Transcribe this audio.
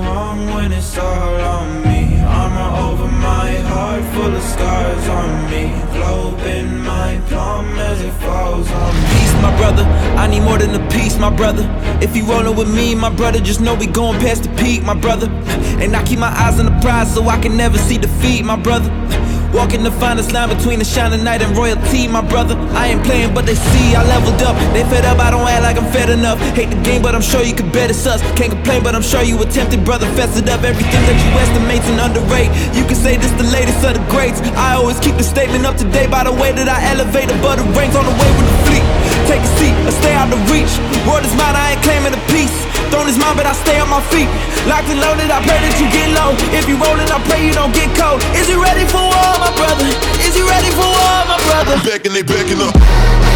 wrong when it's all on me. Over my heart, full of scars on me. Globe in my palm as it falls on me. Peace, my brother. I need more than a piece, my brother. If you rollin' with me, my brother, just know we going past the peak, my brother. And I keep my eyes on the prize so I can never see defeat, my brother. Walking the finest line between the shining night and royalty, my brother. I ain't playing, but they see I leveled up. They fed up, I don't act like I'm fed enough. Hate the game, but I'm sure you could bet it's us. Can't complain, but I'm sure you attempted, brother. Fested up everything that you estimates and underrate. You can say this the latest of the greats. I always keep the statement up to date by the way that I elevate above the ranks on the way with the fleet. Take a seat I stay out of reach. Word is mine, I ain't claiming a piece. Throne is mine, but I stay on my feet. Locked and loaded, I pray that you get low. If you rollin', I pray you don't get cold. Is you ready and they backing up.